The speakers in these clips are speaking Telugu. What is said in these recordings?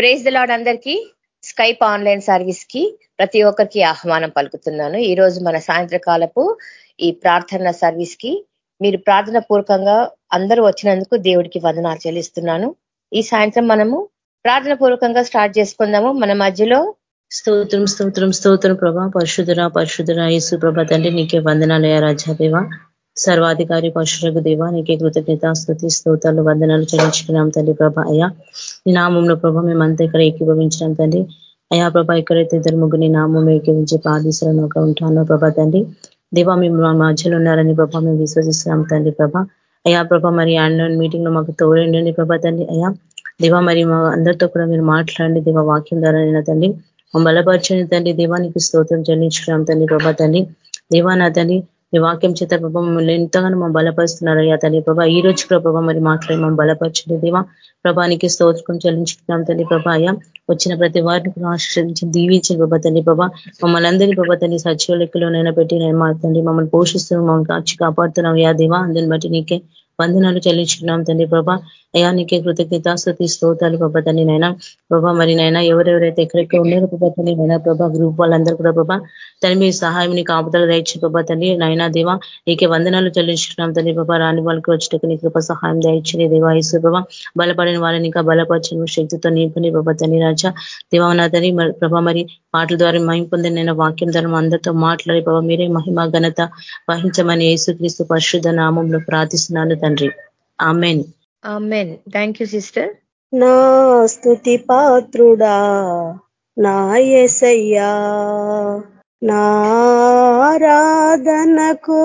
ప్రేజ్ లాడ్ అందరికీ. స్కైప్ ఆన్లైన్ సర్వీస్కి ప్రతి ఒక్కరికి ఆహ్వానం పలుకుతున్నాను. ఈ రోజు మన సాయంత్రకాలపు ఈ ప్రార్థన సర్వీస్కి మీరు ప్రార్థన పూర్వకంగా అందరూ వచ్చినందుకు దేవుడికి వందనాలు చెల్లిస్తున్నాను. ఈ సాయంత్రం మనము ప్రార్థన పూర్వకంగా స్టార్ట్ చేసుకుందాము. మన మధ్యలో స్తోత్రం స్తోత్రం స్తోత్రం ప్రభా. పరిశుధర పరిశుధర యేసు ప్రభా తండ్రి నీకే వందనాలయ రాజాదేవ సర్వాధికారి పరశురకు దేవానికి కృతజ్ఞత స్థుతి స్తోతాలు వందనాలు చెల్లించుకున్నాం తండ్రి ప్రభ. అయ్యా నీ నామంలో ప్రభ మేమంతా ఇక్కడ ఏకీభవించినాం తండ్రి అయా ప్రభ ఎక్కడైతే ఇద్దరు ముగ్గురు నీ నామం ఏకీవించి పాదిస్తున్నాను ఒక ఉంటానో ప్రభ తండ్రి దేవా మేము మా మధ్యలో ఉన్నారని ప్రభ మేము విశ్వసిస్తున్నాం తండ్రి ప్రభ. అయా ప్రభ మరి ఆన్లైన్ మీటింగ్లో మాకు తోడండి ప్రభ తండ్రి అయ్యా దేవా మరి మా అందరితో కూడా మీరు మాట్లాడండి దివా వాక్యం ద్వారా తండ్రి బలపరచని తండ్రి దేవానికి స్తోత్రం చెల్లించుకున్నాం తండ్రి ప్రభా తండ్రి దేవా నా తండ్రి మీ వాక్యం చేత ప్రభావ మమ్మల్ని ఎంతగానో మా బలపరుస్తున్నారు అయ్యా ప్రభా. ఈ రోజు ప్రభావ మరి మాట్లాడి మమ్మల్ని బలపరచండి దేవా. ప్రభానికి స్తోత్రం చెల్లించుకున్నాం తండ్రి ప్రభా అయ్యా. వచ్చిన ప్రతి వారిని ఆశ్రయించి దీవించిన ప్రభా తల్లి ప్రభా. మమ్మల్ని అందరినీ ప్రభా తల్లి సచివ లెక్కలోనైనా పెట్టి నేను మా తండ్రి మమ్మల్ని పోషిస్తున్నాం మమ్మల్ని కాచి కాపాడుతున్నాం యా దేవా. అందుని బట్టి నీకే వందనాలు చెల్లించుకున్నాం తండ్రి ప్రభా. అయ్యా నీకే కృతజ్ఞతాస్తుతి స్తోతాలు ప్రభా నైనా ప్రభా మరి నైనా ఎవరెవరైతే ఎక్కడెక్కడ ఉన్నారో ప్రభా తండ్రి నైనా ప్రభా గ్రూప్ వాళ్ళందరూ కూడా ప్రభా తను మీ సహాయం నీకు ఆపదలు దయచి ప్రభా తండ్రి నైనా దేవా నీకే వందనాలు చెల్లించుకున్నాం తండ్రి ప్రభా. రాని వాళ్ళకి వచ్చేటకు నీ కృప సహాయం దయచని దేవా ఈసు ప్రభా. బలపడిన వాళ్ళని ఇంకా బలపరిచిన శక్తితో నింపని ప్రభా తని రాజా. దేవా ప్రభా మరి పాటల ద్వారా మహిం పొందిన నేను వాక్యం ద్వారా అందరితో మాట్లాడి ప్రభా మీరే మహిమ ఘనత వహించమని యేసుక్రీస్తు పరిశుద్ధ నామంలో ప్రార్థిస్తున్నాను తండ్రి. ఆమెన్. ఆమెన్ థ్యాంక్ యూ సిస్టర్ నా స్థుతి పాత్రుడా నా ఎసయ్యా నారాధనకు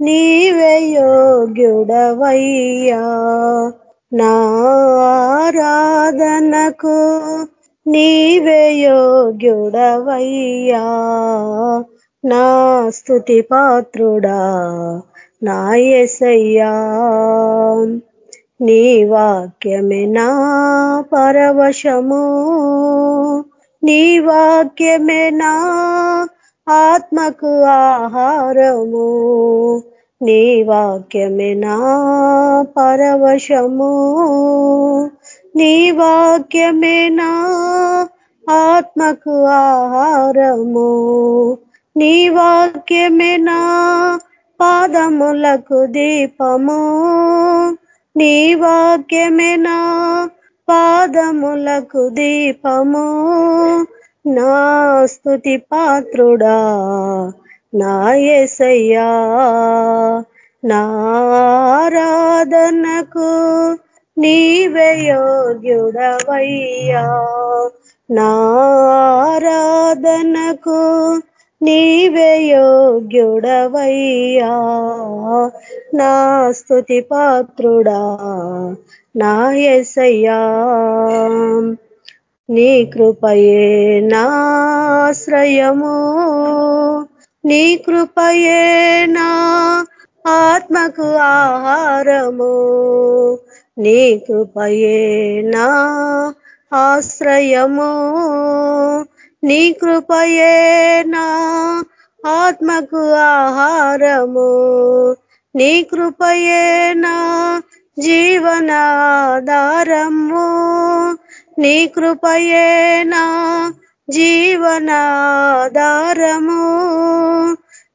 నీవే యోగ్యుడవయ్యా నారాధనకు నీవే యోగ్యుడవయ్యా నా స్థుతి పాత్రుడా నా ఎసయ్యా నీ వాక్యమే నా పరవశము. నీ వాక్యమే నా ఆత్మకు ఆహారము. నీ వాక్యమే నా పరవశము. నీ వాక్యమే నా ఆత్మకు ఆహారము. నీ వాక్యమే నా పాదములకు దీపము. నీ వాక్యమేనా పాదములకు దీపము. నా స్థుతి పాత్రుడా నా ఎసయ్యా నారాధనకు నీవే యోగ్యుడవయ్యా. నారాధనకు నీవే యోగ్యుడవయ్యా. నా స్థుతి పాత్రుడా నా ఎసయ్యా నీ కృపయే నాశ్రయము నీ కృపయే నా ఆత్మకు ఆహారము నీ కృపయే నా ఆశ్రయము నీ కృపయే నా ఆత్మకు ఆహారము నీ కృపయే నా జీవనాధారము. నీ కృపయే నా జీవనాధారము.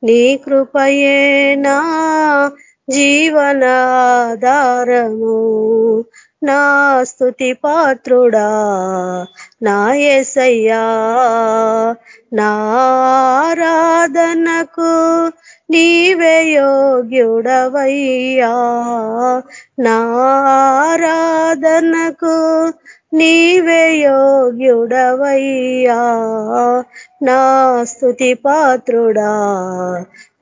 నీ కృపయే నా జీవనాధారము. నా స్థుతి పాత్రుడా నా ఎసయ్యా నారాధనకు నీవే యోగ్యుడవయ్యా. నారాధనకు నీవే యోగ్యుడవయ్యా. నా స్థుతి పాత్రుడా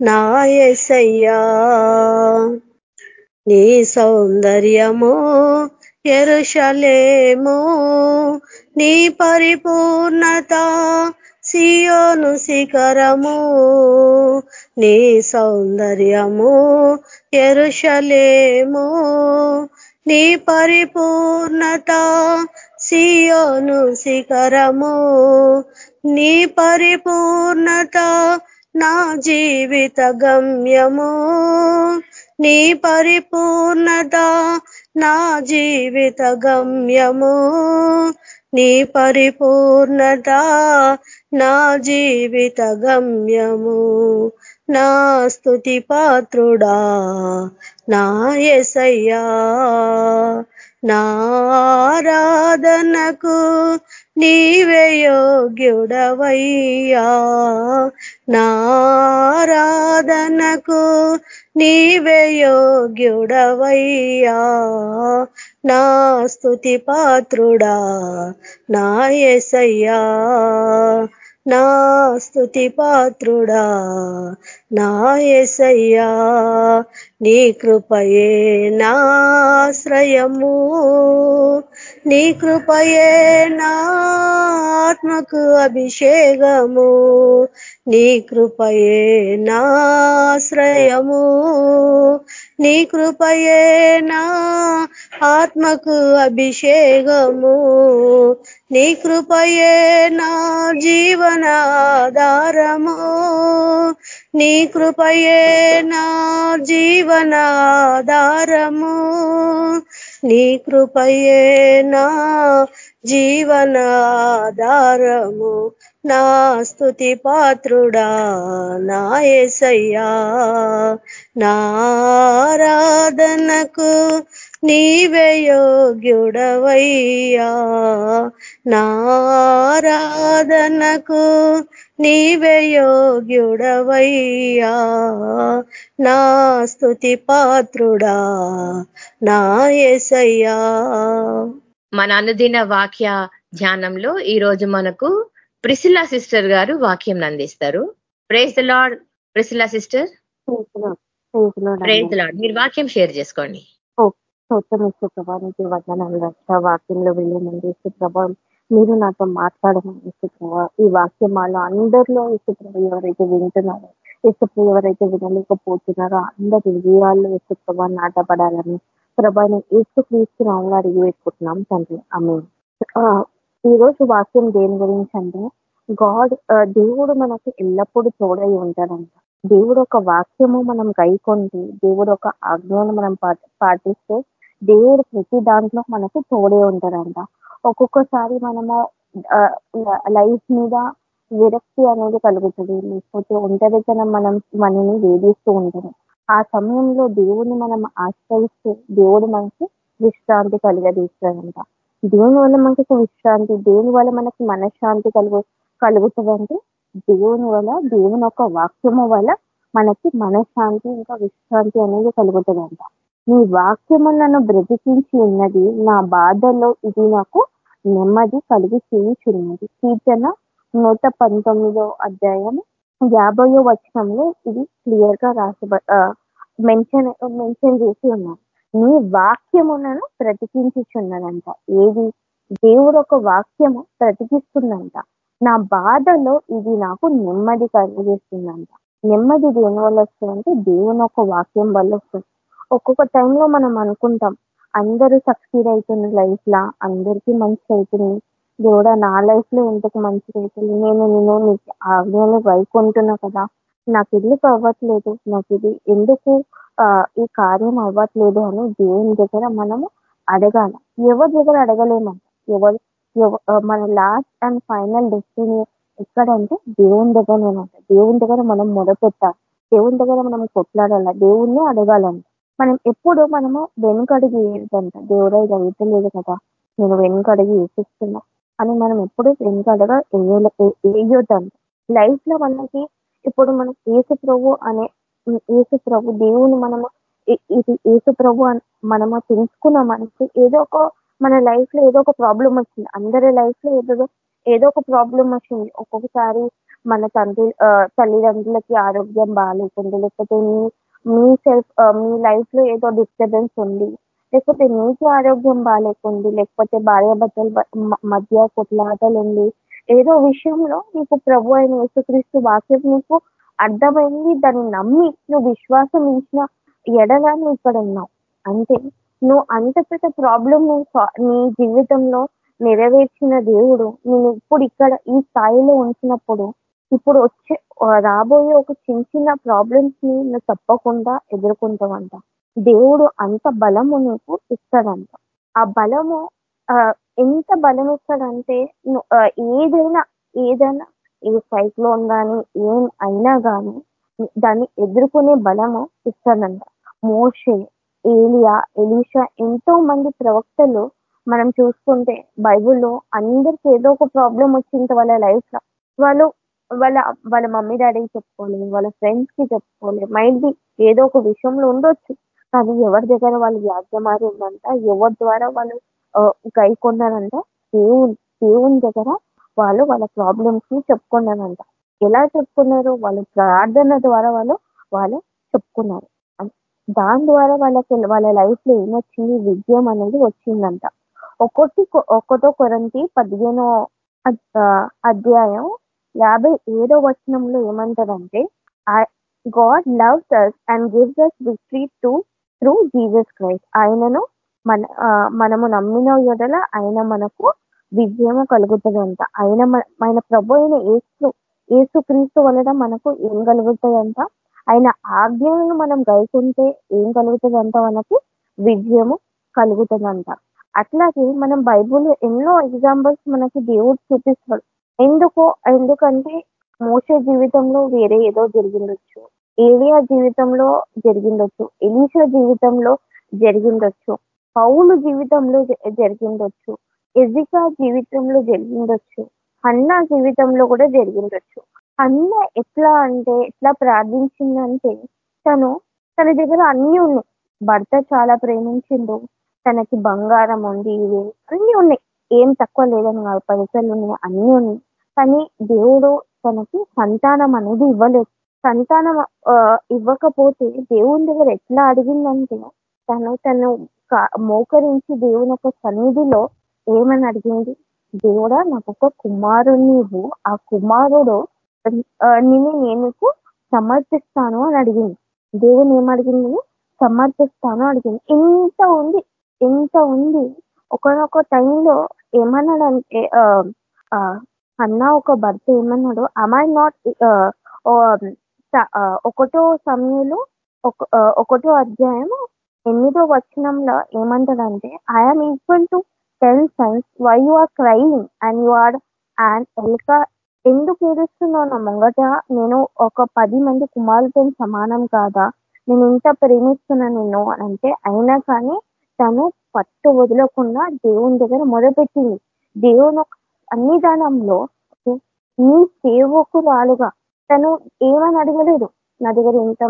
నా ఎసయ్యా నీ సౌందర్యము ఎరుషలేము నీ పరిపూర్ణత సియోను శిఖరము. నీ సౌందర్యము ఎరుషలేము. నీ పరిపూర్ణత సియోను శిఖరము. నీ పరిపూర్ణత నా జీవిత గమ్యము. నీ పరిపూర్ణత నా జీవిత గమ్యము. నీ పరిపూర్ణత నా జీవిత గమ్యము. నా స్థుతి పాత్రుడా నా ఎసయ్యా నారాధనకు నీవే యోగ్యుడవయ్యా నారాధనకు నీవే యోగ్యుడవయ్యా నా స్థుతి పాత్రుడా నా ఎసయ్యా నా స్థుతి పాత్రుడా నా ఎసయ్యా నీ కృపయే నాశ్రయము నీ కృపయే నా ఆత్మకు అభిషేకము. నీ కృపయే నాశ్రయము నీ కృపయే నా ఆత్మకు అభిషేకము. నీ కృపయే నా జీవనాధారము నీ కృపయే నా జీవనాధారము నీ కృపయే నా జీవనాధారము. నా స్థుతి పాత్రుడా నా ఏసయ్యా. నారాధనకు నీవే యోగ్యుడవయ్యా. నారాధనకు నీవే యోగ్యుడవయ్యా. నా స్థుతి పాత్రుడా నా ఎసయ్యా మన అనుదిన వాక్య ధ్యానంలో ఈ రోజు మనకు ప్రిసిల్లా సిస్టర్ గారు వాక్యం అందిస్తారు praise the Lord Priscilla sister. Praise Lord మీరు వాక్యం షేర్ చేసుకోండి. వాక్యంలో వెళ్ళే ముందు ప్రభావం మీరు నాతో మాట్లాడమని ఇసుప్రభ ఈ వాక్యమాలో అందరిలో ఇసుప్రభ ఎవరైతే వింటున్నారో ఇసుప్రభ ఎవరైతే వినలేకపోతున్నారో అందరి విజయాల్లో ఇసుప్రభ నాటపడాలని ప్రభాని ఏసు క్రీస్తున్నాము అడిగి పెట్టుకుంటున్నాం తండ్రి. ఆమె ఈ రోజు వాక్యం దేని గురించి అంటే గాడ్ దేవుడు మనకి ఎల్లప్పుడూ తోడై ఉంటాడంట. దేవుడు ఒక వాక్యము మనం గైకొండి దేవుడు ఒక ఆజ్ఞను మనం పాటిస్తే దేవుడు ప్రతి దాంట్లో మనకు తోడే ఉంటారంట ఒక్కొక్కసారి మనము లైఫ్ మీద విరక్తి అనేది కలుగుతుంది. లేకపోతే ఒంటరితనం మనం మనని వేధిస్తూ ఉంటుంది. ఆ సమయంలో దేవుని మనం ఆశ్రయిస్తే దేవుడు మనకి విశ్రాంతి కలిగదీస్తాడంట దేవుని వల్ల మనకి విశ్రాంతి దేవుని వల్ల మనకి మనశ్శాంతి కలుగు కలుగుతుందంటే దేవుని వల్ల దేవుని యొక్క వాక్యము వల్ల మనకి మనశ్శాంతి ఇంకా విశ్రాంతి అనేది కలుగుతుందంట. నీ వాక్యము నన్ను బ్రతికించి ఉన్నది. నా బాధలో ఇది నాకు నెమ్మది కలిగి చేయించున్నది కీర్తన నూట పంతొమ్మిదో అధ్యాయం యాభయో వచనంలో ఇది క్లియర్గా రాసి మెన్షన్ మెన్షన్ చేసి ఉన్నారు నీ వాక్యములను బ్రతికించుచున్నదంట. ఏది? దేవుడు ఒక వాక్యము బ్రతికిస్తుందంట. నా బాధలో ఇది నాకు నెమ్మది కలిగిస్తుందంట. నెమ్మది దేని వల్ల వస్తుందంటే దేవుని ఒక వాక్యం వల్ల వస్తుంది. ఒక్కొక్క టైంలో మనం అనుకుంటాం అందరూ సక్సీడ్ అవుతున్న లైఫ్ లా అందరికీ మంచి అవుతుంది దేవుడా నా లైఫ్లో ఎంతకు మంచిగా అవుతుంది నేను నేను నీకు ఆజ్ఞలు వైకుంటున్నా కదా. నాకు ఇల్లు అవ్వట్లేదు. నాకు ఇది ఎందుకు ఈ కార్యం అవ్వట్లేదు అని దేవుని దగ్గర మనము అడగాల. ఎవరి దగ్గర అడగలేమంట ఎవరు మన లాస్ట్ అండ్ ఫైనల్ డెస్టినీ ఎక్కడంటే దేవుని దగ్గరనేనంట దేవుని దగ్గర మనం మొదపెట్టాలి దేవుని దగ్గర మనం కొట్లాడాల? దేవుణ్ణి అడగాలంట. మనం ఎప్పుడు మనము వెనుకడిగి ఏంటంట దేవుడా ఇది అవుతలేదు కదా. నేను వెనుకడిగి వేసిస్తున్నా అని మనం ఎప్పుడు వెనుకడగా వేయొద్దంట. లైఫ్లో మనకి ఇప్పుడు మనం ఏసు ప్రభు అనే ఏసు ప్రభు దేవుని మనము ఇది ఏసు ప్రభు మనము తెలుసుకున్న మనకి ఏదో ఒక మన లైఫ్లో ఏదో ఒక ప్రాబ్లం వచ్చింది. అందరి లైఫ్లో ఏదో ఏదో ఒక ప్రాబ్లం వచ్చింది. ఒక్కొక్కసారి మన తండ్రి తల్లిదండ్రులకి ఆరోగ్యం బాగాలేకుండా లేకపోతే మీ సెల్ఫ్ మీ లైఫ్లో ఏదో డిస్టర్బెన్స్ ఉంది. లేకపోతే మీకు ఆరోగ్యం బాగాలేకుంది లేకపోతే భార్యాభర్తల మధ్య కొట్లాటలు ఉంది. ఏదో విషయంలో నీకు ప్రభు అయిన యేసుక్రీస్తు వాక్యం నీకు అర్థమైంది. దాన్ని నమ్మి నువ్వు విశ్వాసం ఇచ్చిన ఎడగా నువ్వు ఇక్కడ ఉన్నావు. అంటే నువ్వు అంత పెద్ద ప్రాబ్లం నీ జీవితంలో నెరవేర్చిన దేవుడు నేను ఇప్పుడు ఇక్కడ ఈ స్థాయిలో ఉంచినప్పుడు ఇప్పుడు వచ్చే రాబోయే ఒక చిన్న చిన్న ప్రాబ్లమ్స్ని నువ్వు తప్పకుండా ఎదుర్కొంటావంట. దేవుడు అంత బలము నీకు ఇస్తాడంట. ఆ బలము ఎంత బలం ఇస్తాడంటే ఏదైనా ఏదైనా ఏ సైక్లోన్ కానీ ఏం అయినా కానీ దాన్ని ఎదుర్కొనే బలము ఇస్తాడంట. మోషే ఏలియా ఎలీషా ఎంతో మంది ప్రవక్తలు మనం చూసుకుంటే బైబిల్లో అందరికి ఏదో ఒక ప్రాబ్లం వచ్చింది వాళ్ళ లైఫ్లో. వాళ్ళు వాళ్ళ వాళ్ళ మమ్మీ డాడీకి చెప్పుకోలేదు వాళ్ళ ఫ్రెండ్స్కి చెప్పుకోలేదు మైండ్ బి ఏదో ఒక విషయంలో ఉండొచ్చు. కానీ ఎవరి దగ్గర వాళ్ళు వ్యాజ్యమారి ఉందంట ఎవరి ద్వారా వాళ్ళు గై కొన్నారంట దేవుని దేవుని దగ్గర వాళ్ళు వాళ్ళ ప్రాబ్లమ్స్ని చెప్పుకున్నారంట. ఎలా చెప్పుకున్నారు? వాళ్ళు ప్రార్థన ద్వారా వాళ్ళు వాళ్ళు చెప్పుకున్నారు. దాని ద్వారా వాళ్ళకి వాళ్ళ లైఫ్లో ఏమొచ్చింది? విజయం అనేది వచ్చిందంట. ఒకటి కొ- ఒకటో కొరంతి పదిహేనో అధ్యాయం యాభై ఏడో వచనంలో ఏమంటారంటే God loves us and gives us victory to through Jesus Christ ఆయనను మన మనము నమ్మిన ఎడల ఆయన మనకు విజయము కలుగుతుందంట. ఆయన మన ఆయన ప్రభు అయిన ఏసు ఏసు క్రీస్తు వలన మనకు ఏం కలుగుతుందంట? ఆయన ఆజ్ఞలను మనం గైకుంటే ఏం కలుగుతుందంట? మనకి విజయము కలుగుతుందంట. అట్లాగే మనం బైబుల్ ఎన్నో ఎగ్జాంపుల్స్ మనకి దేవుడు చూపిస్తాడు. ఎందుకు ఎందుకంటే మోసే జీవితంలో వేరే ఏదో జరిగిండొచ్చు. ఏలియా జీవితంలో జరిగిండొచ్చు. ఎలీషా జీవితంలో జరిగిండొచ్చు. పౌలు జీవితంలో జ- జరిగిండొచ్చు. ఎజికా జీవితంలో జరిగిండొచ్చు. అన్న జీవితంలో కూడా జరిగిండొచ్చు. అన్న ఎట్లా అంటే ఎట్లా ప్రార్థించిందంటే తను తన దగ్గర అన్నీ ఉన్నాయి. భర్త చాలా ప్రేమించిండు. తనకి బంగారం ఉంది ఇవి అన్ని ఉన్నాయి. ఏం తక్కువ లేదని కాదు పైసలు ఉన్నాయి అన్ని ఉన్నాయి. కానీ దేవుడు తనకి సంతానం అనేది ఇవ్వలేదు. సంతానం ఇవ్వకపోతే దేవుని దగ్గర ఎట్లా అడిగిందంటే తను తను మోకరించి దేవుని యొక్క సన్నిధిలో ఏమని అడిగింది? దేవుడా నాకు ఒక కుమారుని ఇవ్వు. ఆ కుమారుడు నిన్ను నేను సమర్పిస్తాను అని అడిగింది. దేవుని ఏం అడిగింది? సమర్పిస్తాను అడిగింది. ఇంత ఉంది ఇంత ఉంది. ఒకనొక టైంలో ఏమన్నాడంటే అన్నా ఒక భర్త ఏమన్నాడు I not uh, um, uh, ఒకటో సమయంలో ఒక uh, ఒకటో అధ్యాయం ఎనిమిదో వచనంలో ఏమంటాడంటే I'm equal to ten sons why you are crime and you are and ఎల్క ఎందుకు ఏడుస్తున్నావు నా ముంగట? నేను ఒక పది మంది కుమారులతో సమానం కాదా? నేను ఇంత ప్రేమిస్తున్నా నిన్ను అని అంటే అయినా కానీ తను పట్టు వదలకుండా దేవుని దగ్గర మొదలుపెట్టింది దేవుని ఒక సన్నిధానంలో నీ సేవకురాలుగా తను ఏమని అడగలేదు. నా దగ్గర ఇంత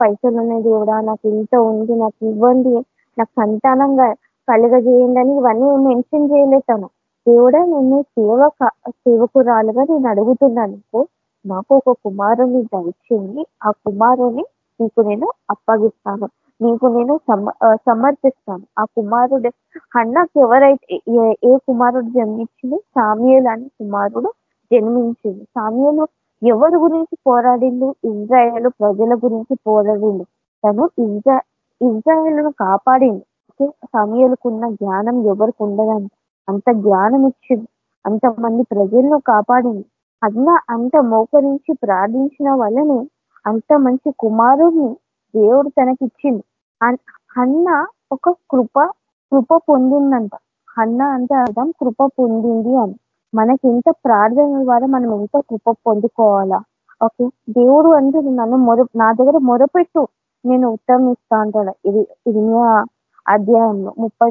పైసలు ఉన్నాయి దేవుడా నాకు ఇంత ఉంది నాకు ఇవ్వండి నాకు సంతానంగా కలుగజేయండి అని ఇవన్నీ మెన్షన్ చేయలేదు తను. దేవుడా నేను సేవక సేవకురాలుగా నేను అడుగుతున్నాను నాకు ఒక కుమారుని దయచేయండి. ఆ కుమారుని నీకు నేను అప్పగిస్తాను. నీకు నేను సమ సమర్పిస్తాను ఆ కుమారుడు అన్నకు ఎవరైతే ఏ- ఏ కుమారుడు జన్మించింది? సామ్యులు అని కుమారుడు జన్మించింది. సామ్యులు ఎవరి గురించి పోరాడిండు? ఇజ్రాయేల్ ప్రజల గురించి పోరాడిండు. తను ఇజ్రా ఇజ్రాయేల్ను కాపాడిండు. ఓకే సమయలకున్న జ్ఞానం ఎవరికి ఉండదని అంత జ్ఞానం ఇచ్చింది అంతమంది ప్రజలను కాపాడింది. అన్న అంత మోకరించి ప్రార్థించిన వల్లనే అంత మంచి కుమారుడిని దేవుడు తనకిచ్చింది. హన్న అన్న ఒక కృప కృప పొందిందంట. అన్న అంటే అర్థం కృప పొందింది అని. మనకి ఎంత ప్రార్థన ద్వారా మనం ఎంత కృప పొందుకోవాలా? ఓకే దేవుడు అంటే నన్ను మొర నా దగ్గర మొరపెట్టు నేను ఉత్తరం ఇస్తా అంటాడు. ఇది ఇది అధ్యాయంలో ముప్పై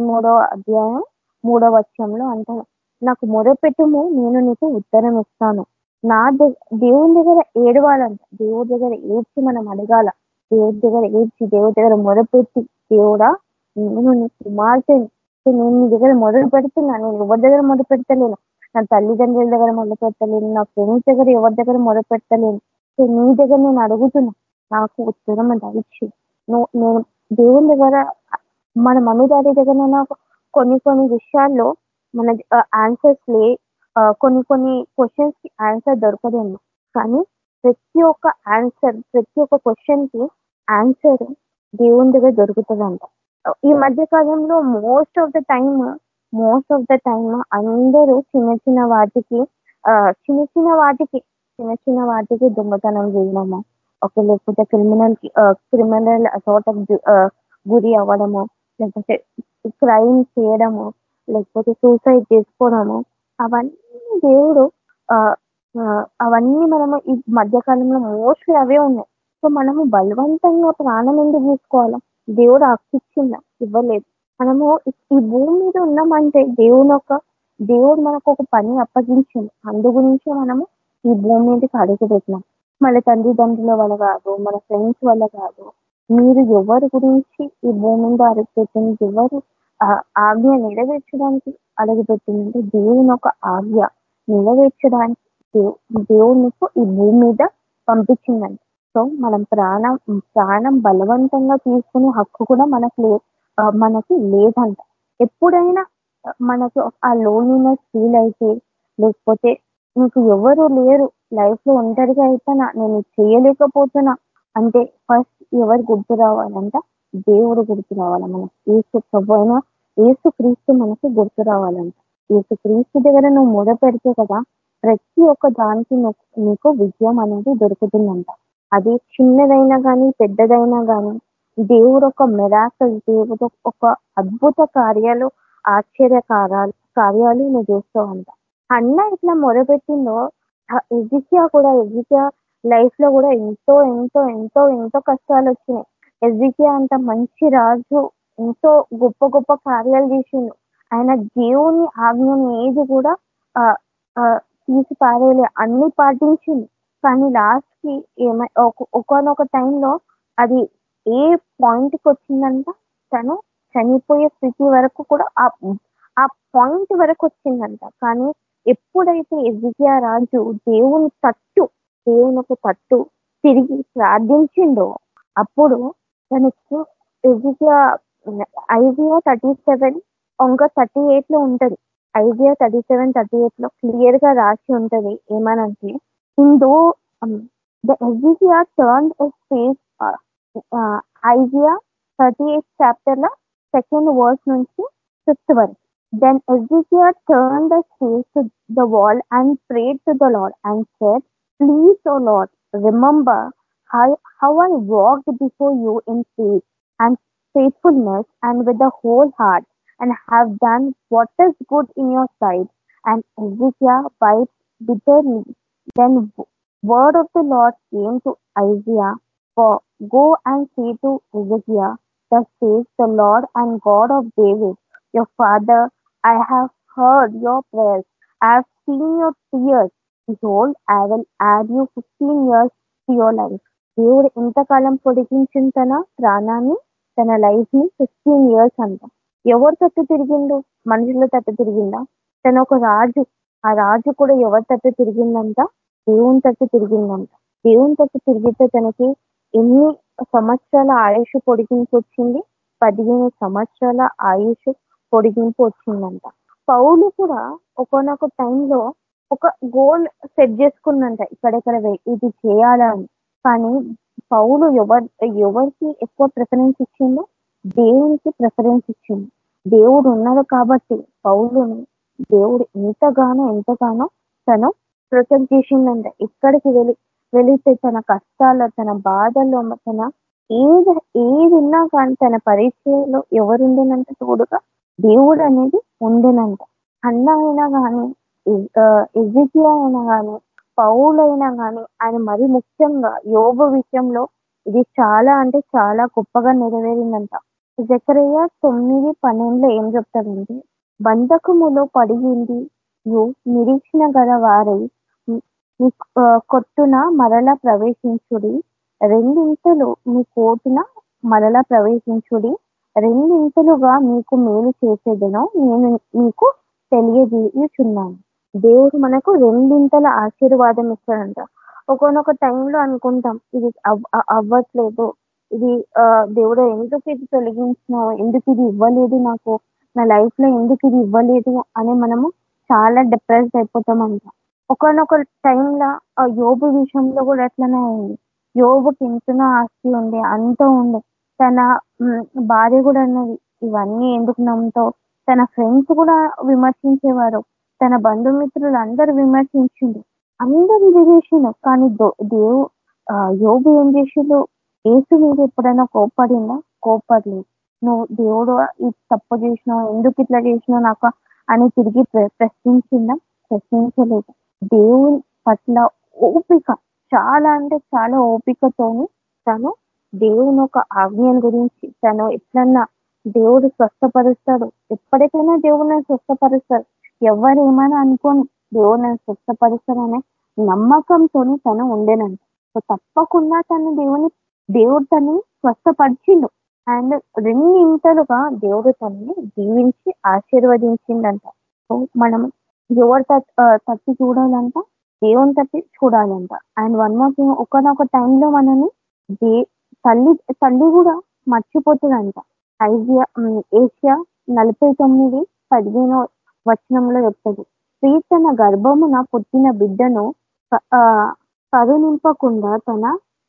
అధ్యాయం మూడో వచ్చంలో అంటాడు. నాకు మొరపెట్టుము నేను నీకు ఉత్తరం ఇస్తాను. నా దగ్గర దేవుని దగ్గర ఏడవాలంట. దేవుడి దగ్గర ఏడ్చి మనం అడగాల. దేవుడి? దగ్గర ఏడ్చి దేవుడి దగ్గర మొదపెట్టి దేవుడా నేను నీ నేను నీ దగ్గర మొదలు పెడుతున్నా. నేను ఎవరి దగ్గర మొదలు పెడతలేను? నా తల్లిదండ్రుల దగ్గర మొదలు పెట్టలేను నా ఫ్రెండ్స్ దగ్గర ఎవరి దగ్గర మొదలు పెట్టలేను సో నీ దగ్గర నేను అడుగుతున్నా. నాకు ఉత్తరం దయచి నువ్వు నేను దేవుని దగ్గర మన మమ్మీ డాడీ దగ్గర నాకు కొన్ని కొన్ని విషయాల్లో మన ఆన్సర్స్ లే కొన్ని కొన్ని క్వశ్చన్స్కి ఆన్సర్ దొరకదేమో. కానీ ప్రతి ఒక్క ఆన్సర్ ప్రతి ఒక్క క్వశ్చన్కి ఆన్సర్ దేవుని దగ్గర దొరుకుతుందంట. ఈ మధ్య కాలంలో most of the time most of the time అందరూ చిన్న చిన్న వాటికి ఆ చిన్న చిన్న వాటికి చిన్న చిన్న వాటికి దొంగతనం చేయడము ఒక లేకపోతే క్రిమినల్ క్రిమినల్ అసోట్ గురి అవ్వడము లేకపోతే క్రైమ్ చేయడము లేకపోతే సూసైడ్ చేసుకోవడము అవన్నీ దేవుడు అవన్నీ మనము ఈ మధ్యకాలంలో మోస్ట్లీ అవే ఉన్నాయి. సో మనము బలవంతంగా ప్రాణం ఎందుకు తీసుకోవాలా? దేవుడు హక్కిచ్చిందా ఇవ్వలేదు. మనము ఈ- ఈ భూమి మీద ఉన్నామంటే దేవుని యొక్క దేవుడు మనకు ఒక పని అప్పగించింది అందు గురించి మనము ఈ భూమి మీదకి అడుగు పెట్టినాం. మన తల్లిదండ్రుల వల్ల కాదు మన ఫ్రెండ్స్ వల్ల కాదు. మీరు ఎవరి గురించి ఈ భూమి మీద అడుగు పెట్టింది? ఎవరు ఆ ఆజ్ఞ నెరవేర్చడానికి అడుగు పెట్టిందంటే దేవుని ఒక ఆజ్ఞ నెరవేర్చడానికి దేవుడు నీకు ఈ భూమి మీద పంపించిందంట. సో మనం ప్రాణం ప్రాణం బలవంతంగా తీసుకునే హక్కు కూడా మనకు లే మనకి లేదంట. ఎప్పుడైనా మనకు ఆ లోన్లీనెస్ ఫీల్ అయితే లేకపోతే నీకు ఎవరు లేరు లైఫ్లో ఒంటరిగా అయిపోయినా నేను చేయలేకపోతున్నా అంటే ఫస్ట్ ఎవరు గుర్తు రావాలంట? దేవుడు గుర్తు రావాలి మనకి ఏసు ప్రభు అయినా ఏసు క్రీస్తు మనకి గుర్తు రావాలంట. ఏసు క్రీస్తు దగ్గర నువ్వు మొద పెడితే కదా ప్రతి ఒక్క దానికి నీకు- విజయం అనేది దొరుకుతుందంట. అది చిన్నదైనా కానీ పెద్దదైనా కానీ దేవుడు ఒక మెరాకల్ దేవుడు ఒక అద్భుత కార్యాలు ఆశ్చర్య కార్యాలు కార్యాలు నువ్వు చేస్తావంట. అన్న ఇట్లా మొరపెట్టిందో ఎజికియా కూడా ఎజికియా లైఫ్లో కూడా ఎంతో ఎంతో ఎంతో ఎంతో కష్టాలు వచ్చినాయి. ఎజికియా అంత మంచి రాజు ఎంతో గొప్ప గొప్ప కార్యాలు చేసిండు. ఆయన దేవుని ఆజ్ఞని ఏది కూడా తీసి పారేయలే అన్ని పాటించింది కానీ లాస్ట్కి ఏమై ఒక- ఒకనొక టైంలో అది ఏ పాయింట్కి వచ్చిందంట? తను చనిపోయే స్థితి వరకు కూడా ఆ ఆ పాయింట్ వరకు వచ్చిందంట. కానీ ఎప్పుడైతే ఎజికియా రాజు దేవుని తట్టు దేవునికి తట్టు తిరిగి ప్రార్థించిండో అప్పుడు తనకు ఎజికియా ఐజియా థర్టీ సెవెన్ ఇంకా థర్టీ ఎయిట్లో ఉంటది. ఐజియా థర్టీ సెవెన్ థర్టీ ఎయిట్లో క్లియర్గా రాసి ఉంటది ఏమనంటే ఇందో the Hezekiah turn face Isaiah thirty eight చాప్టర్లో సెకండ్ వర్స్ నుంచి ఫిఫ్త్ వరకు Then Ezekiel turned his face to the wall and prayed to the Lord and said, Please, O Lord, remember how, how I walked before you in faith and faithfulness and with the whole heart and have done what is good in your sight. And Ezekiel wept bitterly. Then word of the Lord came to Isaiah, for go and say to Ezekiel, thus says the Lord and God of David, your father, I have heard your prayers. I have seen your tears. Behold, I will add you 15 years to your life. దేవుడు ఎంతకాలం పొడిగించిన తన ప్రాణాన్ని తన లైఫ్ ని ఫిఫ్టీన్ ఇయర్స్ అంట ఎవరి తట్టు తిరిగిండు? మనుషుల తట్టు తిరిగిందా? తన ఒక రాజు. ఆ రాజు కూడా ఎవరి తట్టు తిరిగిందంట? దేవుని తట్టు తిరిగిందంట. దేవుని తట్టు తిరిగితే తనకి ఎన్ని సంవత్సరాల ఆయుష్ పొడిగింపు వచ్చింది? పదిహేను సంవత్సరాల ఆయుష్ పొడిగింపు వచ్చిందంట. పౌలు కూడా ఒకనొక టైంలో ఒక గోల్ సెట్ చేసుకుందంట ఇక్కడెక్కడ ఇది చేయాలని. కానీ పౌలు ఎవరు ఎవరికి ఎక్కువ ప్రిఫరెన్స్ ఇచ్చిందో దేవునికి ప్రిఫరెన్స్ ఇచ్చింది. దేవుడు ఉన్నాడు కాబట్టి పౌరుని దేవుడు ఎంతగానో ఎంతగానో తను ప్రొటెక్ట్ చేసిందంట. ఇక్కడికి వెళ్ళి వెళితే తన కష్టాల్లో తన బాధల్లో తన ఏది ఏది ఉన్నా కానీ తన పరిచయంలో ఎవరుండనంత తోడుగా దేవుడు అనేది ఉండేనంట. అన్న అయినా కానీ ఎజికియా అయినా కానీ పౌలైనా కానీ ఆయన మరి ముఖ్యంగా యోగ విషయంలో ఇది చాలా అంటే చాలా గొప్పగా నెరవేరిందంట. జకరయ్య తొమ్మిది పన్నెండులో ఏం చెప్తాడంటే బంధకములో పడిగింది నిరీక్షణ గల వారై మీ కొట్టున మరల ప్రవేశించుడి. రెండింతలు మీ కోటున మరల ప్రవేశించుడి. రెండింతలుగా మీకు మేలు చేసేదను నేను మీకు తెలియజేయుచున్నాను. దేవుడు మనకు రెండింతల ఆశీర్వాదం ఇస్తాడంట ఒకనొక టైంలో అనుకుంటాం ఇది అవ్వట్లేదు. ఇది ఆ, దేవుడు ఎందుకు ఇది తొలగించినావు ఎందుకు ఇది ఇవ్వలేదు నాకు? నా లైఫ్లో ఎందుకు ఇది ఇవ్వలేదు అని మనము చాలా డిప్రెస్ అయిపోతామంట. ఒకనొక టైంలో ఆ యోబు విషయంలో కూడా అట్లనే అయింది. యోబుకి ఎంతనో ఆస్తి ఉండే అంత ఉండే. తన భార్య కూడా అన్నది ఇవన్నీ ఎందుకు నమ్ముతావు? తన ఫ్రెండ్స్ కూడా విమర్శించేవారు. తన బంధుమిత్రులు అందరు విమర్శించిండు అందరు ఇది చేసిండు కానీ దో- దేవు యోగు ఏం చేసిండు? ఏసు మీద ఎప్పుడైనా కోప్పడిందా? కోప్పడలేదు. నువ్వు దేవుడు తప్పు చేసినావు ఎందుకు ఇట్లా చేసినావు నాకు? అని తిరిగి ప్రశ్నించిందా? ప్రశ్నించలేదు. దేవుని పట్ల ఓపిక చాలా అంటే చాలా ఓపికతోని తను దేవుని ఒక ఆజ్ఞల గురించి తను ఎట్లన్నా దేవుడు స్వస్థపరుస్తాడు. ఎప్పటికైనా దేవుడు స్వస్థపరుస్తాడు. ఎవరు ఏమైనా అనుకోని దేవుడు నన్ను స్వస్థపరుస్తాడనే నమ్మకంతో తను ఉండేనంట సో తప్పకుండా తను దేవుని దేవుడు తనని స్వస్థపరిచిండు. అండ్ రెండింతలుగా దేవుడు తనని దీవించి ఆశీర్వదించిండంట. సో మనం ఎవరు తప్పి చూడాలంట దేవుని తప్పి చూడాలంట. అండ్ వన్ మోర్ థింగ్ ఒకనొక టైంలో మనని దే తల్లి తల్లి కూడా మర్చిపోతుందంట. ఐజియా ఏషియా నలభై తొమ్మిది పదిహేను వచనంలో చెప్తుంది. స్త్రీ తన గర్భమున పుట్టిన బిడ్డను కరుణింపకుండా తన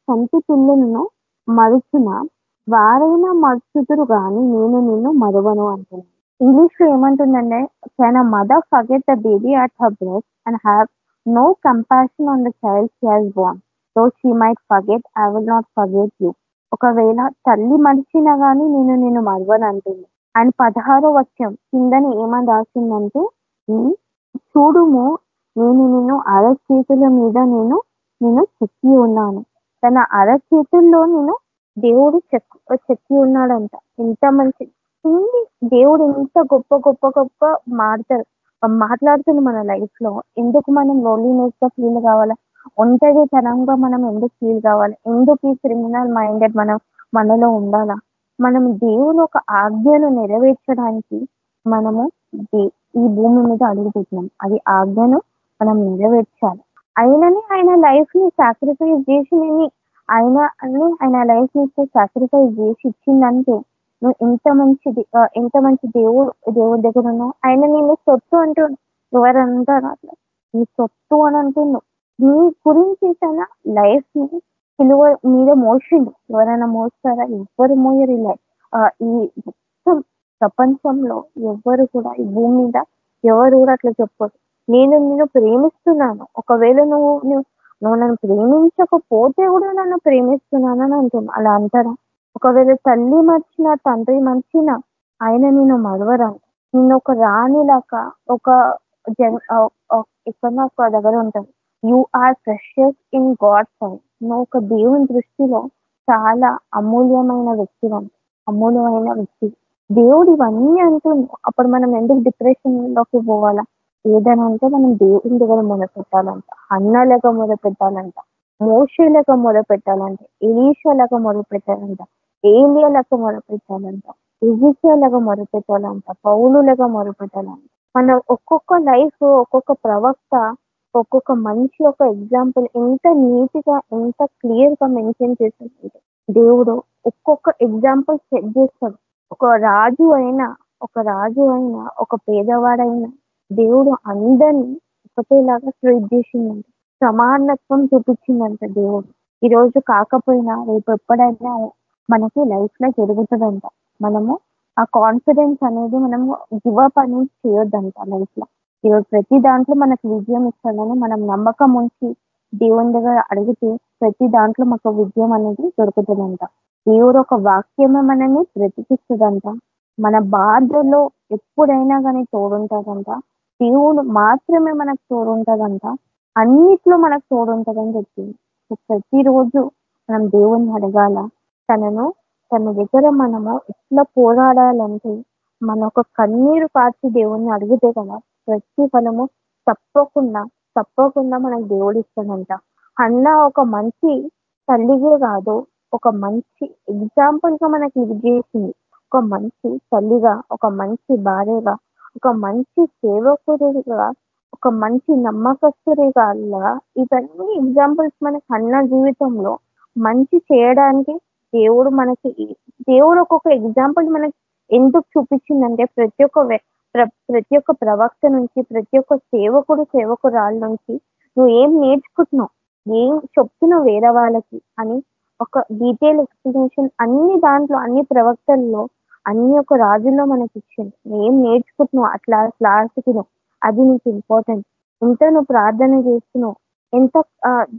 సంతి పిల్లలను మరుచిన? వారైనా మరుచుతురు కానీ నేను నిన్ను మరువను అంటున్నాను. ఇంగ్లీష్లో ఏమంటుందంటే can a mother forget the baby at her breast and have no compassion on the child she has born so she might forget I will not forget you ఒకవేళ తల్లి మరిచినా గానీ నేను నేను మరవను అంటుంది అండ్ పదహారో వచ్చం కిందని ఏమని రాసిందంటే చూడుము నేను నిన్ను అరచేతుల మీద నేను నిన్ను చెక్కి ఉన్నాను. తన అరచేతుల్లో నేను దేవుడు చెక్ చెక్కి ఉన్నాడంట. ఎంత మంచి దేవుడు ఎంత గొప్ప గొప్ప గొప్ప మాడతారు మాట్లాడుతుంది మన లైఫ్లో ఎందుకు మనం లోన్లీనెస్గా ఫీల్ కావాలా ఒంటరితనంగా మనం ఎందుకు ఫీల్ కావాలి? ఎందుకు ఈ క్రిమినల్ మైండెడ్ మనం మనలో ఉండాలా? మనం దేవుని ఒక ఆజ్ఞను నెరవేర్చడానికి మనము ఈ భూమి మీద అడుగుతున్నాం అది ఆజ్ఞను మనం నెరవేర్చాలి. అయినని ఆయన లైఫ్ని సాక్రిఫైస్ చేసి నేను ఆయన అన్ని ఆయన లైఫ్ని సాక్రిఫైస్ చేసి ఇచ్చిందంటే నువ్వు ఎంత మంచిది ఎంత మంచి దేవుడు దేవుడి దగ్గర ఉన్నావు. ఆయన నేను సొత్తు అంటూ ఎవరంటారు అట్లా నీ సొత్తు అని అంటున్నావు నీ గురించి తన లైఫ్ని సిలువ మీద మోసిండు. ఎవరైనా మోస్తారా? ఎవ్వరు మోయరు ఇలా. ఈ మొత్తం ప్రపంచంలో ఎవ్వరు కూడా ఈ భూమి మీద ఎవరు కూడా అట్లా చెప్పరు. నేను నిన్ను ప్రేమిస్తున్నాను. ఒకవేళ నువ్వు నువ్వు నన్ను ప్రేమించకపోతే కూడా నన్ను ప్రేమిస్తున్నానని అంటున్నా అలా అంటారా? ఒకవేళ తల్లి మర్చిన తండ్రి మర్చిన ఆయన నేను మరవరాను నిన్ను ఒక రాణిలాక ఒక జన్ ఇక్కడ ఒక దగ్గర ఉంటాను you are precious in God sign నువ్వు ఒక దేవుని దృష్టిలో చాలా అమూల్యమైన వ్యక్తి అమూల్యమైన వ్యక్తి. దేవుడు ఇవన్నీ అంటుంది అప్పుడు మనం ఎందుకు డిప్రెషన్లోకి పోవాలా? ఏదైనా అంటే మనం దేవుని దగ్గర మొదలు పెట్టాలంట అన్నలాగా మొదలు పెట్టాలంట మోషేలాగా మొదలు పెట్టాలంట ఎలీషాలాగా మొదలు పెట్టాలంట ఏలియాలాగా మొదలు పెట్టాలంట ఇజిషియాలాగా మొదలు పెట్టాలంట పౌలులాగా మొదలు పెట్టాలంట. మన ఒక్కొక్క లైఫ్ ఒక్కొక్క ప్రవక్త ఒక్కొక్క మనిషి ఒక ఎగ్జాంపుల్ ఎంత నీట్గా ఎంత క్లియర్గా మెన్షన్ చేస్తుంది దేవుడు ఒక్కొక్క ఎగ్జాంపుల్ సెట్ చేస్తాడు. ఒక రాజు అయినా ఒక రాజు అయినా ఒక పేదవాడైనా దేవుడు అందరినీ ఒకటేలాగా ట్రీట్ చేసిందంట. సమానత్వం చూపించిందంట దేవుడు. ఈ రోజు కాకపోయినా రేపు ఎప్పుడైనా మనకి లైఫ్లో జరుగుతుందంట. మనము ఆ కాన్ఫిడెన్స్ అనేది మనము గివప్ అనేది చేయొద్దంట లైఫ్లో. ఈరోజు ప్రతి దాంట్లో మనకు విజయం ఇస్తాడని మనం నమ్మకం ఉంచి దేవుని దగ్గర అడిగితే ప్రతి దాంట్లో మాకు విజయం అనేది దొరుకుతుందంట. దేవుడు ఒక వాక్యమే మనల్ని బ్రతికిస్తుందంట. మన బాధలో ఎప్పుడైనా కానీ తోడుంటారంట దేవుడు మాత్రమే మనకు తోడుంటదంట. అన్నిట్లో మనకు తోడుంటదని చెప్పింది. ప్రతిరోజు మనం దేవుణ్ణి అడగాల. తనను తన దగ్గర మనము ఎట్లా పోరాడాలంటే మన ఒక కన్నీరు కార్చి దేవుణ్ణి అడిగితే కదా ప్రతి ఫలము తప్పకుండా తప్పకుండా మనకు దేవుడు ఇస్తాడంట. అన్న ఒక మంచి తల్లిగే కాదు ఒక మంచి ఎగ్జాంపుల్గా మనకి ఇది చేసింది. ఒక మంచి తల్లిగా ఒక మంచి భార్యగా ఒక మంచి సేవకుడిగా ఒక మంచి నమ్మకస్తుడిగా ఇవన్నీ ఎగ్జాంపుల్స్ మనకి అన్న జీవితంలో మంచి చేయడానికి దేవుడు మనకి దేవుడు ఒక్కొక్క ఎగ్జాంపుల్ మనకి ఎందుకు చూపించిందంటే ప్రతి ఒక్క ప్రతి ఒక్క ప్రవక్త నుంచి ప్రతి ఒక్క సేవకుడు సేవకురాళ్ళ నుంచి నువ్వు ఏం నేర్చుకుంటున్నావు? ఏం చెప్తున్నావు వేరే వాళ్ళకి? అని ఒక డీటెయిల్ ఎక్స్ప్లెనేషన్ అన్ని దాంట్లో అన్ని ప్రవక్తల్లో అన్ని ఒక రాజుల్లో మనకి ఇచ్చింది. ఏం నేర్చుకుంటున్నావు? అట్లా క్లాస్కి అది నీకు ఇంపార్టెంట్ ఎంత నువ్వు ప్రార్థన చేస్తున్నావు. ఎంత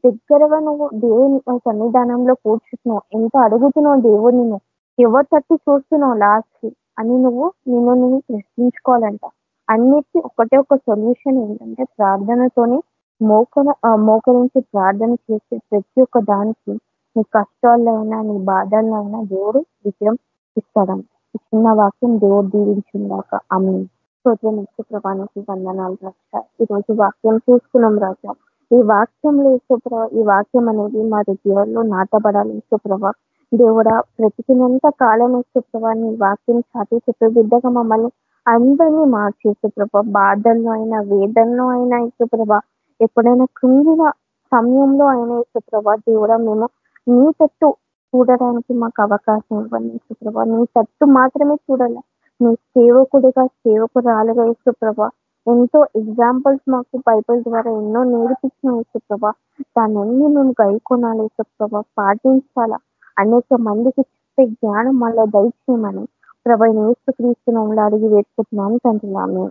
దగ్గరగా నువ్వు దేవుని సన్నిధానంలో కూర్చుంటున్నావు ఎంత అడుగుతున్నావు దేవుడిని ఎవరు తట్టు చూస్తున్నావు లాస్ట్ అని నువ్వు నిన్ను నువ్వు ప్రశ్నించుకోవాలంట. అన్నిటికీ ఒకటే ఒక సొల్యూషన్ ఏంటంటే ప్రార్థనతోనే మోకర మోకరించి ప్రార్థన చేసే ప్రతి ఒక్క దానికి నీ కష్టాల్లో అయినా నీ బాధల్లో అయినా దేవుడు విజయం ఇస్తాడంట. చిన్న వాక్యం దేవుడు దీవించిందాక ఆమె స్తోత్రం ఇచ్చే ప్రభానికి వందనాలు రాజా ఈ రోజు వాక్యం చూసుకున్నాం రాజా. ఈ వాక్యంలో ఇసుప్రభ ఈ వాక్యం అనేది మా హృదయాల్లో నాటబడాలి ఇసుప్రభ దేవుడా బ్రతికినంత కాలం ఇసుప్రభ నీ వాక్యం చాటి చెప్పే బిడ్డగా మమ్మల్ని అందరినీ మార్చేసుప్రభ బాధల్లో అయినా వేదనలో అయినా ఇసుప్రభ ఎప్పుడైనా కృంగిన సమయంలో అయినా ఇసుప్రభ దేవుడా మేము నీ తట్టు చూడడానికి మాకు అవకాశం ఇవ్వండి ఇసుప్రభ నీ తట్టు మాత్రమే చూడాలి. నీ సేవకుడిగా సేవకురాలుగా ఇసుప్రభ ఎంతో ఎగ్జాంపుల్స్ మాకు బైబిల్ ద్వారా ఎన్నో నేర్పించిన ఇసుప్రభ దాన్ని మేము గైకొనాలి ఇసుప్రభ పాటించాలా. అనేక మందికి చెప్పే జ్ఞానం మళ్ళీ దయచేయమని ప్రభా నేస్తు క్రీస్తునంలో అడిగి వేసుకుంటున్నాను తండ్రి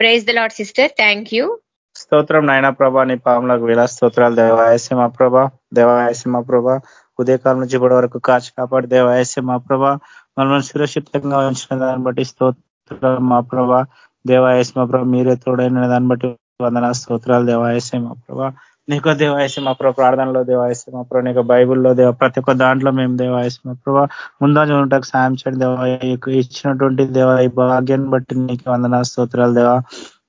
praise the Lord sister thank you స్తోత్రం నాయన ప్రభా. నీ పాములకు వేల స్తోత్రాలు. దేవాయసమ ప్రభా. దేవాయసమ ప్రభా. ఉదయకాలం నుంచి ఇప్పటి వరకు కాచి కాపాడు మా ప్రభా మనల్ని సురక్షితంగా ఉంచిన దాన్ని బట్టి స్తోత్ర మా ప్రభా. మా ప్రభా మీరే తోడైన దాన్ని బట్టి వందన స్తోత్రాలు మా ప్రభా నీకు మా ప్రభా ప్రార్థనలో దేవాయసమ ప్రభా నీకు బైబుల్లో దేవ. ప్రతి ఒక్క దాంట్లో మేము దేవాయసమ ప్రభా. ముందాజు ఉంటాకు సాయం చేయండి దేవా. ఇచ్చినటువంటి దేవ ఈ భాగ్యాన్ని బట్టి నీకు వందన స్తోత్రాలు దేవా.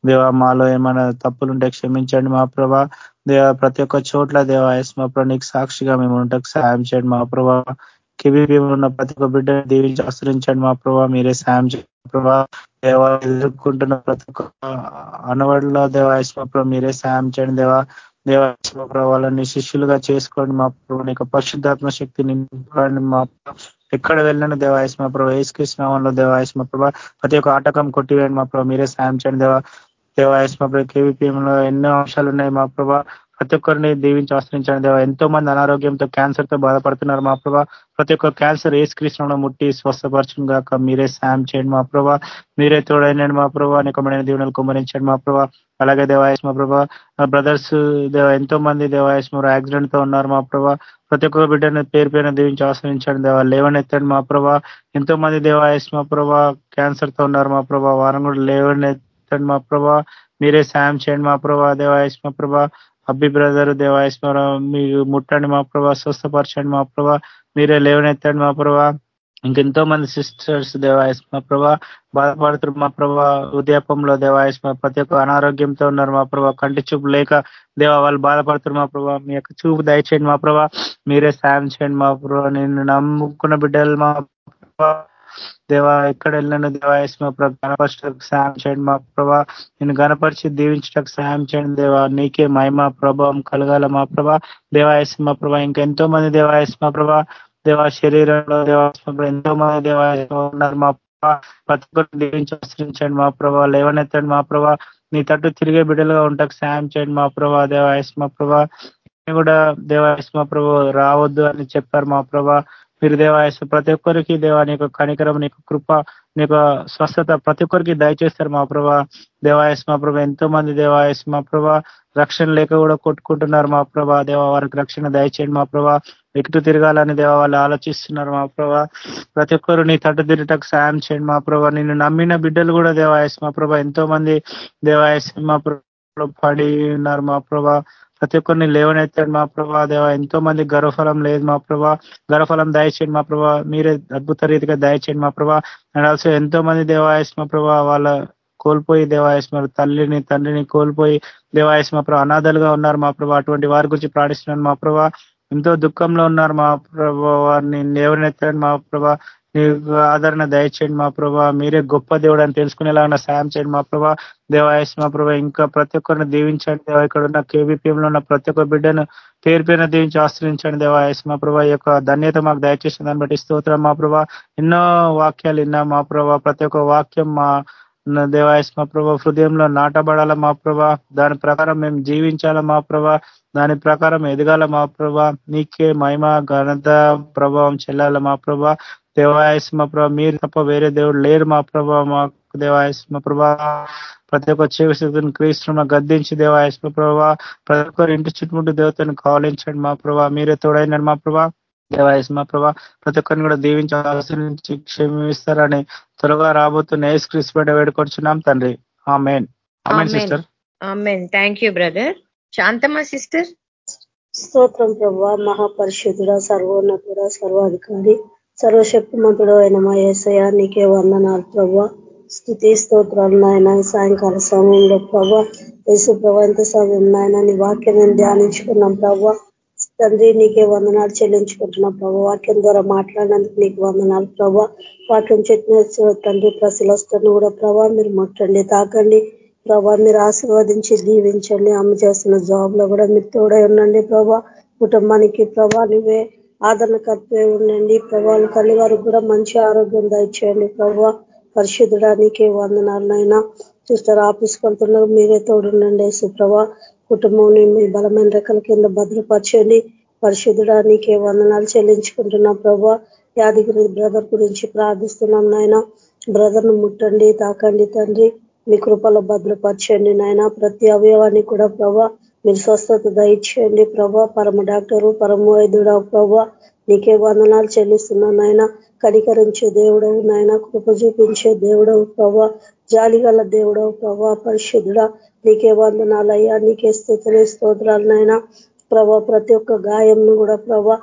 దేవా మాలో ఏమైనా తప్పులుంటే క్షమించండి మా ప్రభా దేవ ప్రతి ఒక్క చోట్ల దేవా మా ప్రభా నీకు సాక్షిగా మేము ఉండటకు సాయం చేయండి మా ప్రభా కివి ఉన్న ప్రతి ఒక్క బిడ్డ దీవించి ఆశ్రయించండి మా ప్రభా మీరే సాయం చేయండి ప్రభా దేవా ఎదుర్కొంటున్న ప్రతి ఒక్క అనవడిలో దేవాయస్మ ప్రభా మీరే సాయం చేయండి దేవా. దేవాయస్మ ప్రభా శిష్యులుగా చేసుకోండి మా ప్రభా నీకు పరిశుద్ధాత్మ శక్తిని మా ఎక్కడ వెళ్ళిన దేవాయస్మ ప్రభా ఏసుకృష్ణంలో దేవాయస్మ ప్రభా ప్రతి ఒక్క ఆటకం కొట్టివేయండి మా ప్రభా మీరే సాయం చేయండి దేవా. దేవాయస్ మా ప్రభు కేవీపీఎంలో ఎన్నో అంశాలు ఉన్నాయి. మా ప్రభా ప్రతి ఒక్కరిని దీవించి ఆశ్రయించండి. దేవా ఎంతో మంది అనారోగ్యంతో క్యాన్సర్తో బాధపడుతున్నారు. మా ప్రభా ప్రతి ఒక్క క్యాన్సర్ ఏ స్క్రీస్లో ముట్టి స్వస్థపరచును గాక. మీరే సాయం చేయండి మా ప్రభా. మీరే తోడైనండి మా ప్రభా. అనేకమైన దీవెనలు కుమరించండి మా ప్రభా. అలాగే దేవాయస్ మా ప్రభా బ్రదర్స్ దేవ ఎంతో మంది దేవాయస్ యాక్సిడెంట్తో ఉన్నారు మా ప్రభా. ప్రతి ఒక్క బిడ్డను పేరు పైన దీవించి ఆశ్రయించండి దేవా. లేవనెత్తండి మా ప్రభా. ఎంతో మంది దేవాయస్ మా ప్రభా క్యాన్సర్తో ఉన్నారు మా ప్రభా. వారం కూడా లేవనెత్తి చేయండి మా ప్రభా మీరే సాయం చేయండి మా ప్రభా దేవాయస్ మా ప్రభా అబ్బి బ్రదర్ దేవాయస్ మీరు ముట్టండి మా ప్రభా స్వస్థపరచండి మా ప్రభా మీరే లేవనెత్తండి మా ప్రభా ఇంకెంతో మంది సిస్టర్స్ దేవాయస్మ ప్రభా బాధపడుతున్నారు మా ప్రభా ఉదయపంలో దేవాయస్మ ప్రతి ఒక్క అనారోగ్యంతో ఉన్నారు మా ప్రభా కంటి చూపు లేక దేవా వాళ్ళు బాధపడుతున్నారు మా ప్రభా మీ యొక్క చూపు దయచేయండి మా ప్రభా మీరే సాయం చేయండి మా ప్రభా నేను నమ్ముకున్న బిడ్డలు మా దేవా ఎక్కడ వెళ్ళిన ప్రభు గణపరచడానికి సాయం చేయండి. మా ప్రభా నేను గణపరిచి దీవించడానికి సాయం చేయండి దేవా. నీకే మహిమ ప్రభావం కలగాల మా ప్రభా. దేవాయస్మ ప్రభా ఇంకెంతో మంది దేవాయస్మ ప్రభా. దేవా శరీరంలో దేవాస్మ ఎంతో మంది దేవాయస్మ ఉన్నారు. మా ప్రభా ప్రతి ఒక్కరు దీవించి ఆశ్రయించండి. మా ప్రభా లేవనెత్తండి. మా ప్రభా నీ తట్టు తిరిగే బిడ్డలుగా ఉంటాకు సాయం చేయండి. మా ప్రభా దేవాయస్మ ప్రభా. కూడా దేవాయస్మ ప్రభు రావద్దు అని చెప్పారు మా ప్రభా. మీరు దేవాయసు ప్రతి ఒక్కరికి దేవా నీకు కనికరం నీకు కృప నీకు స్వస్థత ప్రతి ఒక్కరికి దయచేస్తారు మా ప్రభా. దేవాయస్ మా ప్రభా ఎంతో మంది దేవాయస్ మా ప్రభా రక్షణ లేక కూడా కొట్టుకుంటున్నారు మా ప్రభా. దేవా వారికి రక్షణ దయచేయండి మా ప్రభా. ఎటు తిరగాలని దేవా వాళ్ళు ఆలోచిస్తున్నారు మా ప్రభా. ప్రతి ఒక్కరు నీ తట్టు తిరిటకు సాయం చేయండి మా ప్రభా. నిన్ను నమ్మిన బిడ్డలు కూడా దేవాయస్ మా ప్రభా ఎంతో మంది దేవాయస్ మా ప్రభా పడి ఉన్నారు మా ప్రభా. ప్రతి ఒక్కరిని లేవనెత్తాడు మా ప్రభా దేవ. ఎంతో మంది గర్వఫలం లేదు మా ప్రభా. గర్వఫలం దయచేయండి మా ప్రభా. మీరే అద్భుత రీతిగా దయచేయండి మా ప్రభా. అండ్ ఆల్సో ఎంతో మంది దేవాయస్ మా ప్రభా వాళ్ళ కోల్పోయి దేవాయస్మ తల్లిని తండ్రిని కోల్పోయి దేవాయస్మ ప్రభా అనాథలుగా ఉన్నారు మా ప్రభా. అటువంటి వారి గురించి ప్రాణిస్తున్నాను మా ప్రభా. ఎంతో దుఃఖంలో ఉన్నారు మా ప్రభా. వారిని ఎవరినెత్తాడు మా ప్రభా. ఆదరణ దయచేయండి మా ప్రభా. మీరే గొప్ప దేవుడు అని తెలుసుకునేలాగా సాయం చేయండి మా ప్రభా. దేవాయస్ మా ప్రభా ఇంకా ప్రతి ఒక్కరిని దీవించండి. దేవా ఇక్కడ ఉన్న కేబీపీఎంలో ఉన్న ప్రతి ఒక్క బిడ్డను పేరు పేరున దీవించి ఆశ్రయించండి దేవాయస్ మా ప్రభా. యొక్క ధన్యత మాకు దయచేసిన దాన్ని బట్టి స్తోత్రం మా ప్రభా. ఎన్నో వాక్యాలు విన్నా మా ప్రభా. ప్రతి ఒక్క వాక్యం మా దేవాయస్ మా ప్రభా హృదయంలో నాటబడాల మా ప్రభా. దాని ప్రకారం మేము జీవించాల మా ప్రభా. దాని ప్రకారం ఎదగాల మా ప్రభా. నీకే మహిమ ఘనత ప్రభావం చెల్లాల మా ప్రభా. దేవాయస్ మా ప్రభా మీరు తప్ప వేరే దేవుడు లేరు మా ప్రభా మాకు దేవాయస్ మా ప్రభా. ప్రతి ఒక్క చేసిన క్రీస్తున్న గద్దించి దేవాయస్మ ప్రభా. ప్రతి ఒక్కరు ఇంటి చుట్టుముట్టు దేవతను కావలించండి మా ప్రభా. మీరే తోడైనాడు మా ప్రభా. దేవాయస్మ ప్రభా. ప్రతి ఒక్కరిని కూడా దీవించి ఆశ్రయించి క్షమిస్తారని త్వరగా రాబోతున్న ఏసు క్రిస్పేట వేడుకొచ్చున్నాం తండ్రి. ఆ main sister. Thank you brother. Shanthamma sister. స్తోత్రం ప్రభా. మహాపరిషుద్ధుడ సర్వోన్నతుడ సర్వాధికారి. సర్వశక్తిమంతుడు అయిన మా ఏసయ నీకే వందనాలు ప్రభా. స్థుతి స్తోత్రాలు నాయన సాయంకాల సమయంలో ప్రభా. యేసు ప్రభా సమయం నాయన నీ వాక్యం ధ్యానించుకున్నాం ప్రభా. తండ్రి నీకే వందనాలు చెల్లించుకుంటున్నాం ప్రభా. వాక్యం ద్వారా మాట్లాడినందుకు నీకు వందనాలు ప్రభా. వాక్యం చెప్పిన తండ్రి ప్రశలస్తున్న కూడా ప్రభా మీరు ముట్టండి తాకండి. ప్రభా మీరు ఆశీర్వదించి దీవించండి అమ్మ చేస్తున్న జాబ్లో కూడా మీరు తోడై ఉండండి ప్రభా. కుటుంబానికి ప్రభా నువ్వే ఆదరణకర్తే ఉండండి. ప్రభా తల్లి వారికి కూడా మంచి ఆరోగ్యం దయచేయండి. ప్రభా పరిశుద్ధడానికి వందనాలనైనా సిస్టర్ ఆఫీస్ వెళ్తున్నారు మీరే తోడుండండి సుప్రభ కుటుంబం మీ బలమైన రెక్కల కింద భద్రపరచండి. పరిశుద్ధడానికి వందనాలు చెల్లించుకుంటున్నాం ప్రభా. యాదగిరి బ్రదర్ గురించి ప్రార్థిస్తున్నాం నాయన. బ్రదర్ను ముట్టండి తాకండి తండ్రి. మీ కృపలో భద్రపరచండి నాయన. ప్రతి అవయవాన్ని కూడా ప్రభా మీరు స్వస్థత దయచేయండి ప్రభా. పరమ డాక్టరు పరమ వైద్యుడా ప్రభా నీకే వందనాలు చెల్లిస్తున్నాను నాయన. కనికరించే దేవుడవు నాయన. కృప చూపించే దేవుడవు ప్రభా. జాలిగల దేవుడవు ప్రభా. పరిశుద్ధుడ నీకే వందనాలయ్యా. నీకే స్థితులు స్తోత్రాలు నాయన. ప్రభా ప్రతి ఒక్క గాయంను కూడా ప్రభా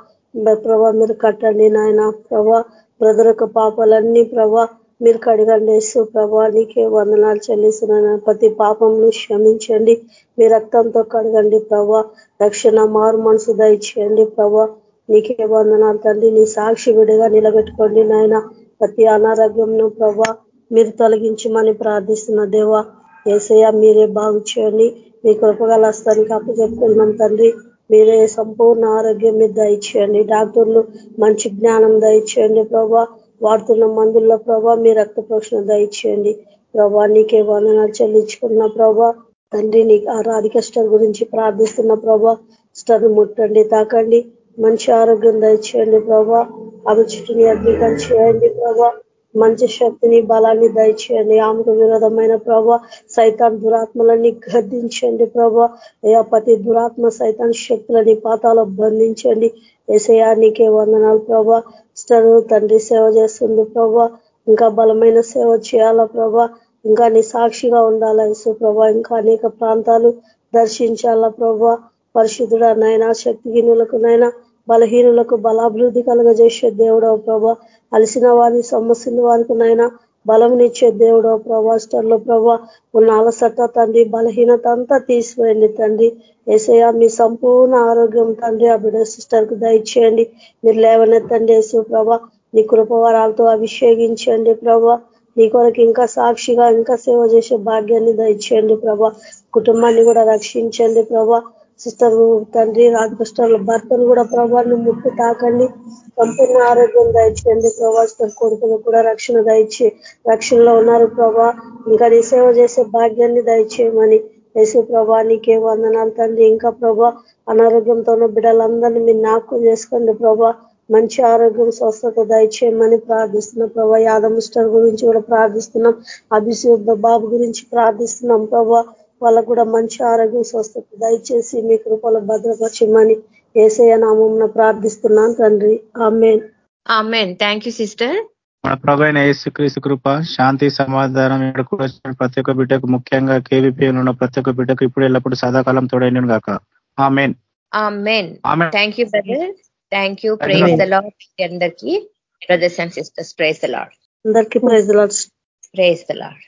ప్రభా మీరు కట్టండి నాయన. ప్రభా బ్రదర్ యొక్క పాపాలన్నీ ప్రభా మీరు కడగండి యేసు ప్రభా నీకే వందనాలు చెల్లిస్తున్నాను. ప్రతి పాపంను క్షమించండి. మీ రక్తంతో కడగండి ప్రభా. రక్షణ మారు మనసు దయచేయండి ప్రభా. నీకే వందనాలు తండ్రి నీ సాక్షి విడిగా నిలబెట్టుకోండి నాయన. ప్రతి అనారోగ్యంను ప్రభా మీరు తొలగించమని ప్రార్థిస్తున్న దేవా ఏసయ్య మీరే బాగు చేయండి. మీ కృపగల హస్తానికి అప్పచెప్పుకున్నాం తండ్రి మీరే సంపూర్ణ ఆరోగ్యం మీద దయచేయండి. డాక్టర్లు మంచి జ్ఞానం దయచేయండి ప్రభా. వాడుతున్న మందుల్లో ప్రభా మీ రక్త పోషణ దయచేయండి. ప్రభా నీకే వందనాలు చెల్లించుకున్న ప్రభా. తండ్రి నీ రాధిక స్టర్ గురించి ప్రార్థిస్తున్న ప్రభా స్టర్ ముట్టండి తాకండి. మంచి ఆరోగ్యం దయచేయండి ప్రభా. అభిచుటిని అద్భుతం చేయండి ప్రభా. మంచి శక్తిని బలాన్ని దయచేయండి. ఆమెకు విరోధమైన ప్రభా సైతాన్ దురాత్మలన్నీ గర్దించండి ప్రభా. అయ్యా ప్రతి దురాత్మ సైతాన్ శక్తులని పాతాలో బంధించండి. ఏసయా నీకే వందనాలు ప్రభా. సిస్టర్ తండ్రి సేవ చేస్తుంది ప్రభా. ఇంకా బలమైన సేవ చేయాలా ప్రభా? ఇంకా నీ సాక్షిగా ఉండాలా యేసు ప్రభా. ఇంకా అనేక ప్రాంతాలు దర్శించాలా ప్రభా? పరిశుద్ధుడ నైనా శక్తిహీనులకు నైనా బలహీనులకు బలాభివృద్ధి కలగజేసే దేవుడవు ప్రభా. అలసిన వారి సమస్యలు వారికి నైనా బలంనిచ్చే దేవుడో ప్రభా స్టర్లో ప్రభా ఉన్న అలసట తండ్రి బలహీనత అంతా తీసివేయండి తండ్రి. ఏసయ మీ సంపూర్ణ ఆరోగ్యం తండ్రి ఆ బిడ్డ సిస్టర్కు దయచేయండి. మీరు లేవనెత్తండి ఏసు ప్రభా. నీ కృపవరాలతో అభిషేకించండి ప్రభా. నీ కొరకు ఇంకా సాక్షిగా ఇంకా సేవ చేసే భాగ్యాన్ని దయచేయండి ప్రభా. కుటుంబాన్ని కూడా రక్షించండి ప్రభా. సిస్టర్ తండ్రి రాజకృష్ణ భర్తను కూడా ప్రభాని ముక్కు తాకండి. సంపూర్ణ ఆరోగ్యం దయచేయండి ప్రభా. కొడుకులు కూడా రక్షణ దయచి రక్షణలో ఉన్నారు ప్రభా. ఇంకా నీ సేవ చేసే భాగ్యాన్ని దయచేయమని యేసు ప్రభా నీకే వందనాలు తండ్రి. ఇంకా ప్రభా అనారోగ్యంతో ఉన్న బిడ్డలందరినీ మీరు నాకు చేసుకోండి ప్రభా. మంచి ఆరోగ్యం స్వస్థత దయచేయమని ప్రార్థిస్తున్నాం ప్రభా. యాదమిస్టర్ గురించి కూడా ప్రార్థిస్తున్నాం. అభిషేక్ బాబు గురించి ప్రార్థిస్తున్నాం ప్రభా. వాళ్ళకు కూడా మంచి ఆరోగ్యం స్వస్థత దయచేసి మీ కృపలో భద్రపరచమని ఏసయ నామం ప్రార్థిస్తున్నాను తండ్రి. ఆమెన్. ఆమెన్. Thank you sister. మన ప్రభైన యేసుక్రీస్తు కృప శాంతి సమాధానం కూడా ప్రతి ఒక్క బిడ్డకు ముఖ్యంగా కేవీపీ ఉన్న ప్రతి ఒక్క బిడ్డకు ఇప్పుడు ఎల్లప్పుడు సదాకాలం తోడైన గాక. Amen. Amen. Thank you brother. Thank you. Praise అందరికీ brothers and sisters praise the Lord అందరికీ praise Lord praise the Lord